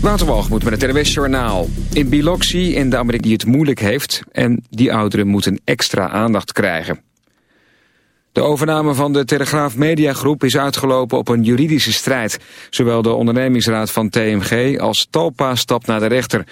Waterwalgemoed met het RWS Journaal. In Biloxi in de Amerika die het moeilijk heeft... en die ouderen moeten extra aandacht krijgen. De overname van de Telegraaf Mediagroep is uitgelopen op een juridische strijd. Zowel de ondernemingsraad van TMG als Talpa stapt naar de rechter.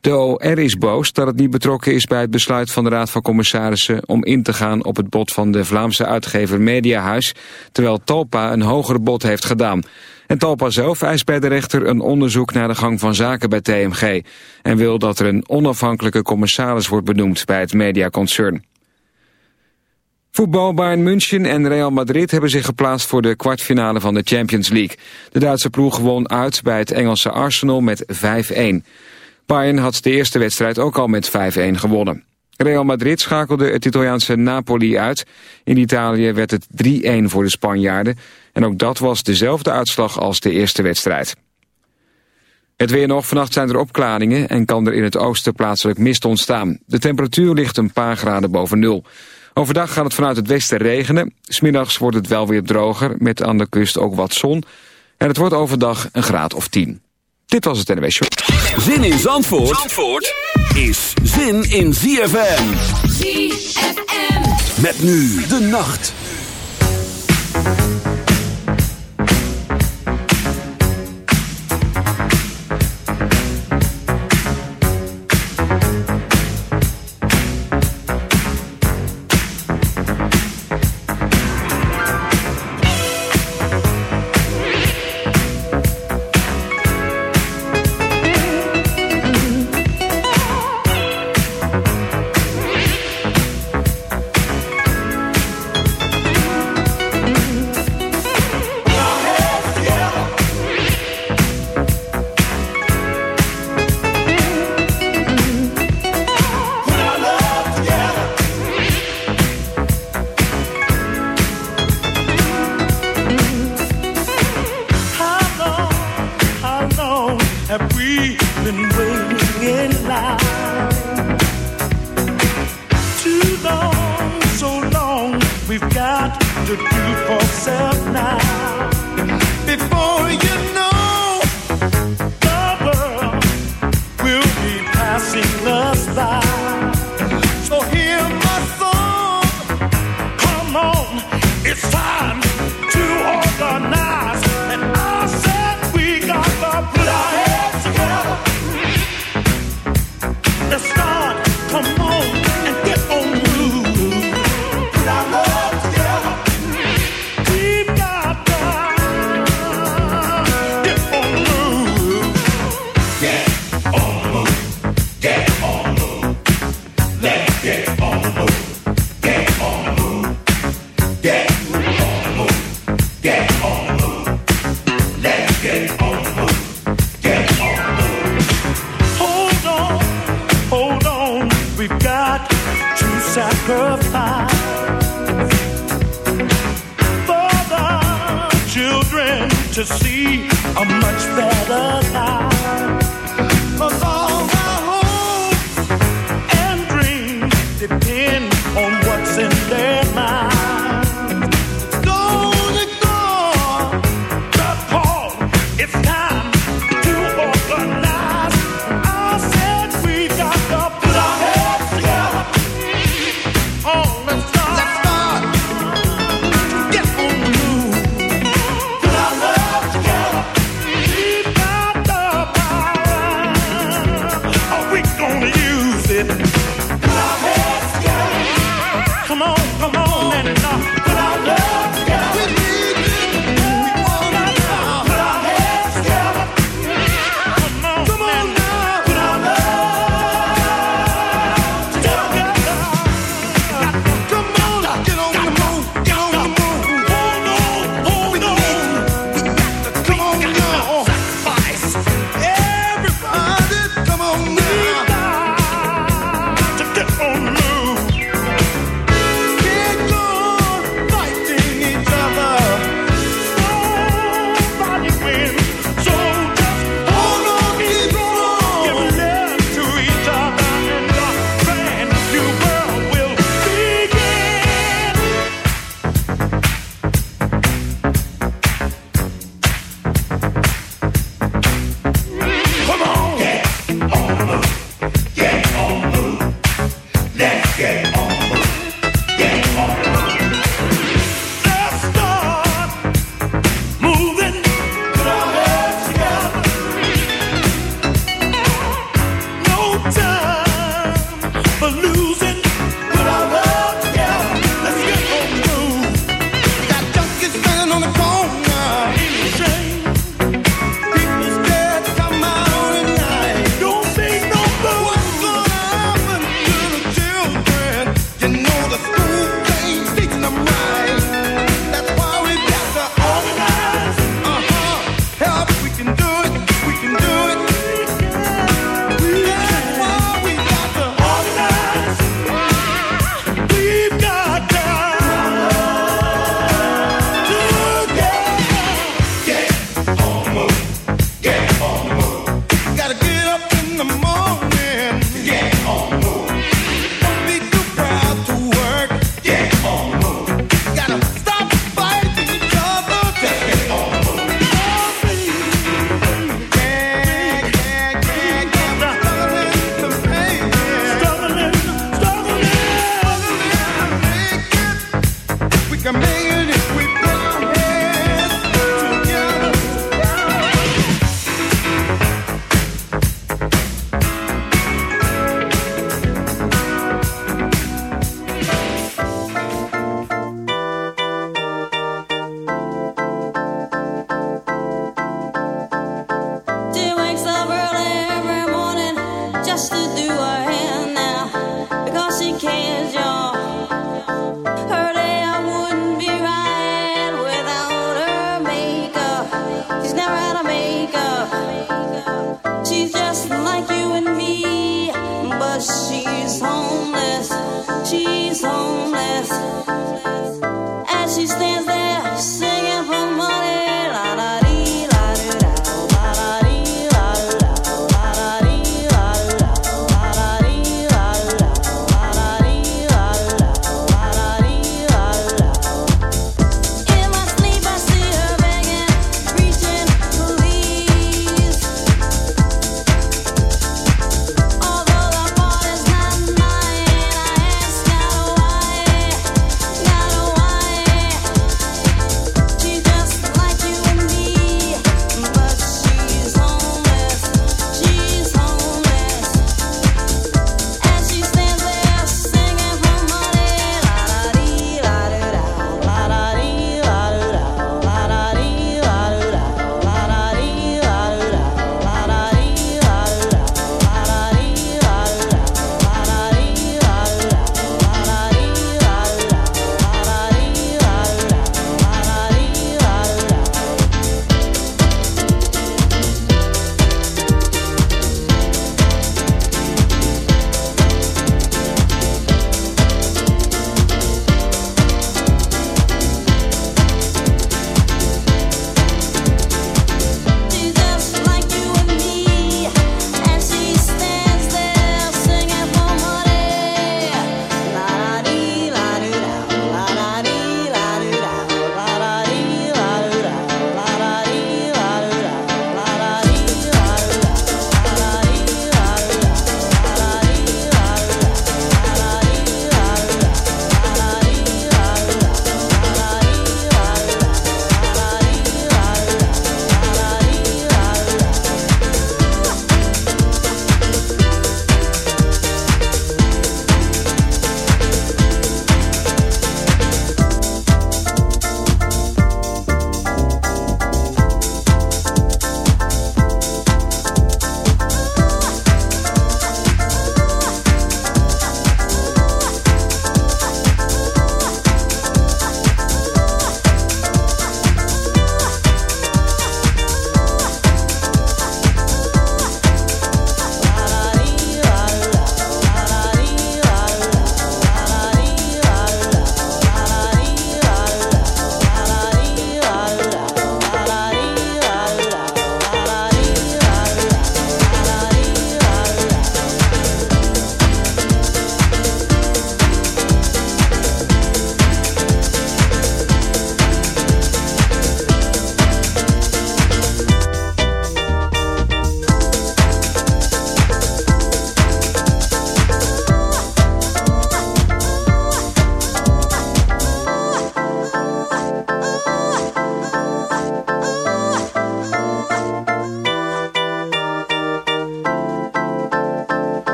De OR is boos dat het niet betrokken is bij het besluit van de Raad van Commissarissen... om in te gaan op het bod van de Vlaamse uitgever Mediahuis... terwijl Talpa een hoger bod heeft gedaan... En Talpa zelf eist bij de rechter een onderzoek naar de gang van zaken bij TMG... en wil dat er een onafhankelijke commissaris wordt benoemd bij het mediaconcern. Voetbal München en Real Madrid hebben zich geplaatst voor de kwartfinale van de Champions League. De Duitse ploeg won uit bij het Engelse Arsenal met 5-1. Bayern had de eerste wedstrijd ook al met 5-1 gewonnen. Real Madrid schakelde het Italiaanse Napoli uit. In Italië werd het 3-1 voor de Spanjaarden. En ook dat was dezelfde uitslag als de eerste wedstrijd. Het weer nog. Vannacht zijn er opklaringen en kan er in het oosten plaatselijk mist ontstaan. De temperatuur ligt een paar graden boven nul. Overdag gaat het vanuit het westen regenen. Smiddags wordt het wel weer droger, met aan de kust ook wat zon. En het wordt overdag een graad of 10. Dit was het NWS Show. Zin in Zandvoort, Zandvoort is zin in ZFM. ZFM. Met nu de nacht.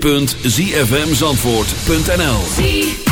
www.zfmzandvoort.nl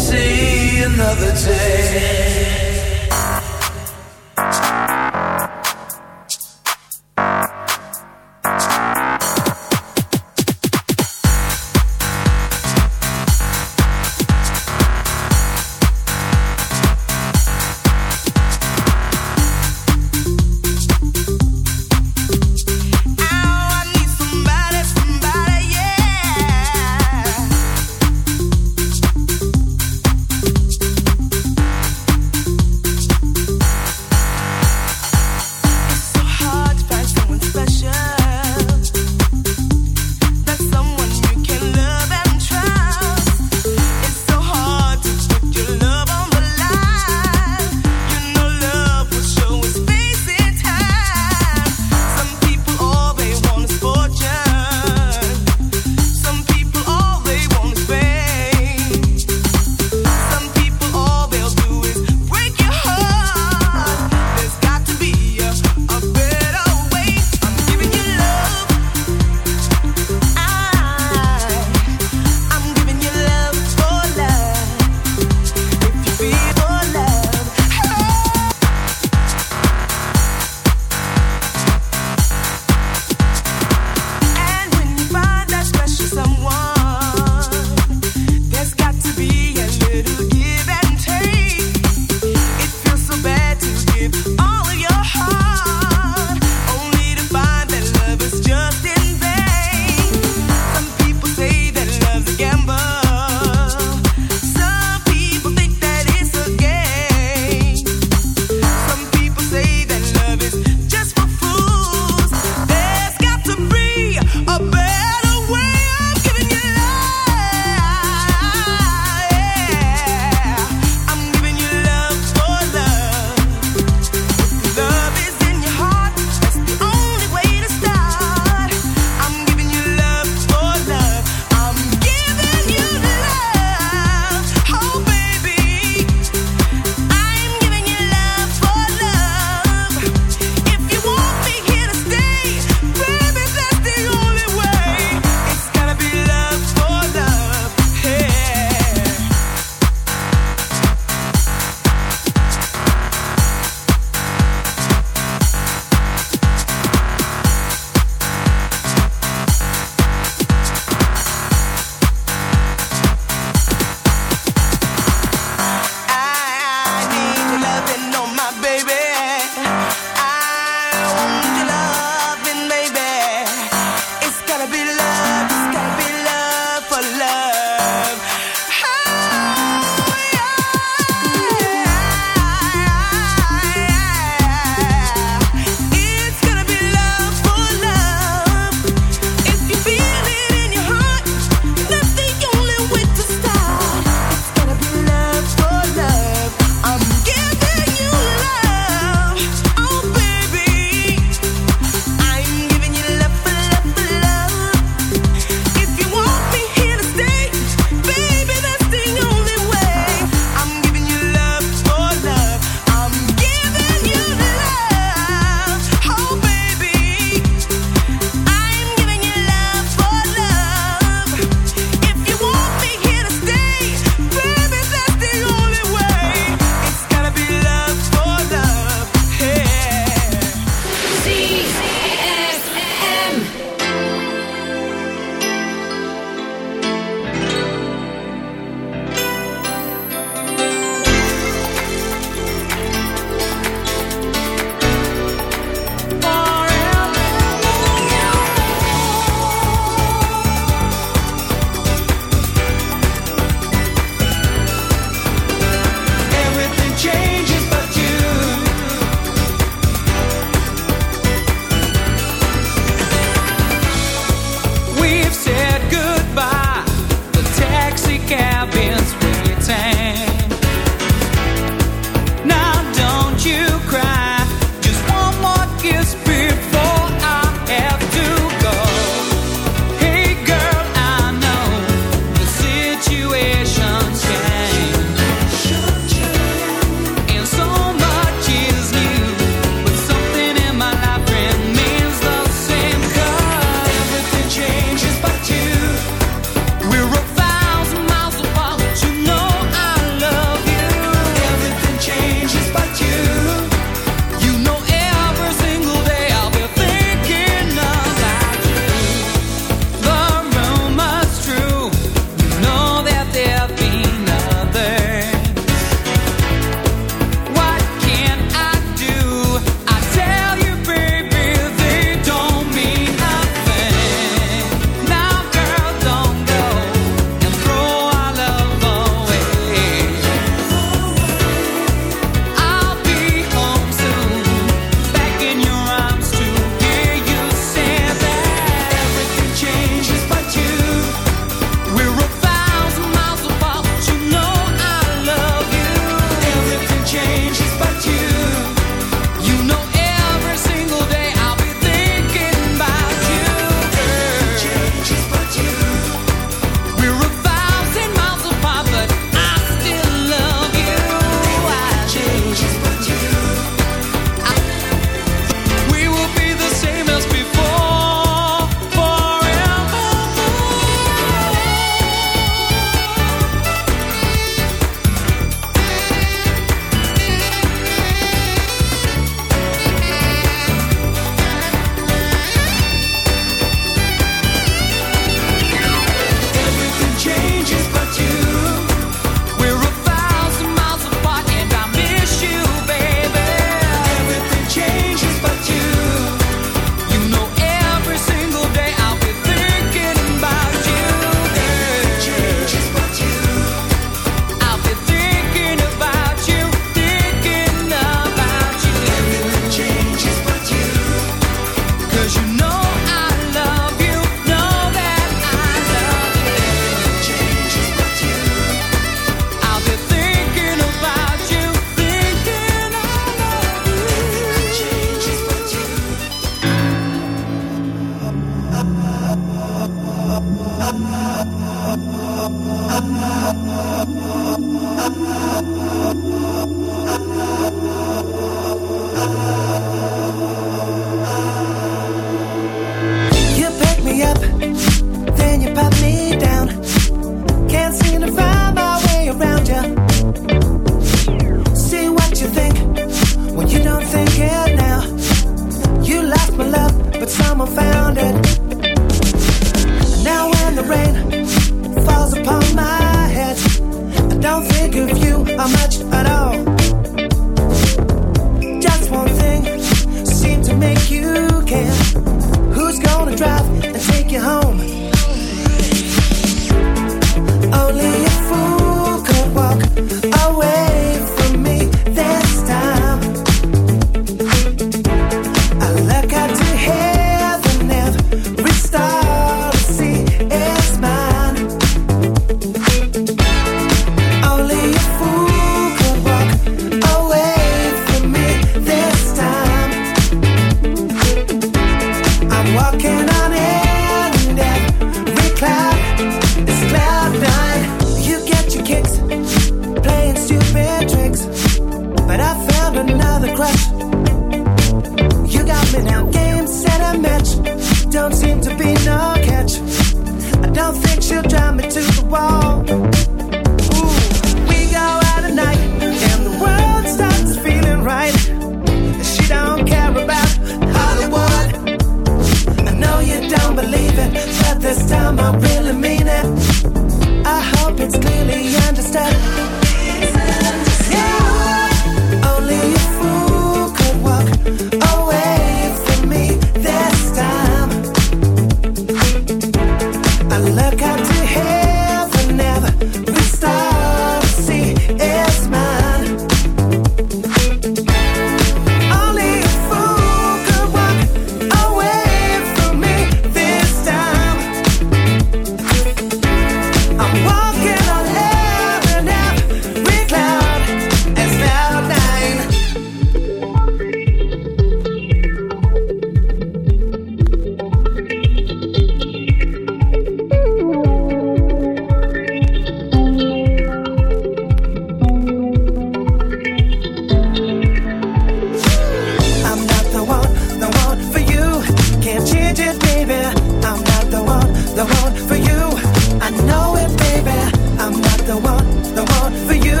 for you.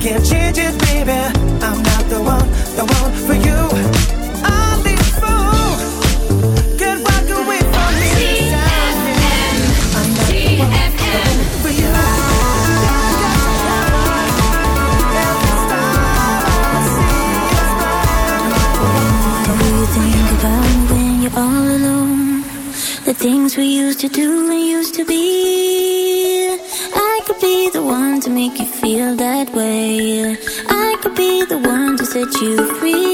Can't change it, baby. I'm not the one, the one for you. i'm not the one, for you. Think about when you're all alone. The things we used to do and used to be. I could be the one to make you feel that way. I could be the one to set you free.